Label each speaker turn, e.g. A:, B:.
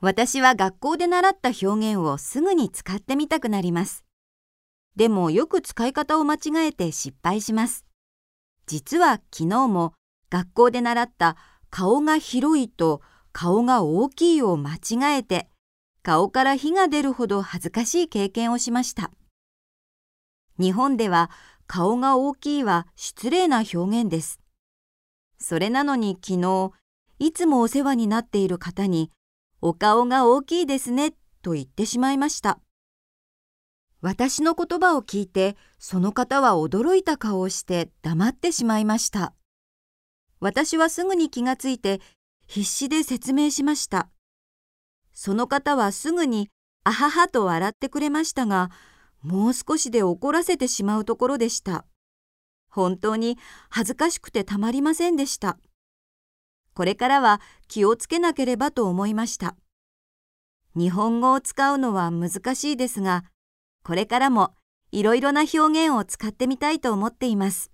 A: 私は学校で習った表現をすぐに使ってみたくなります。でもよく使い方を間違えて失敗します。実は昨日も学校で習った顔が広いと顔が大きいを間違えて顔から火が出るほど恥ずかしい経験をしました。日本では顔が大きいは失礼な表現です。それなのに昨日、いつもお世話になっている方に、お顔が大きいですねと言ってしまいました。私の言葉を聞いて、その方は驚いた顔をして黙ってしまいました。私はすぐに気がついて、必死で説明しました。その方はすぐに、あははと笑ってくれましたが、もう少しで怒らせてしまうところでした。本当に恥ずかしくてたまりませんでした。これからは気をつけなければと思いました。日本語を使うのは難しいですが、これからもいろいろな表現を使ってみたいと思っています。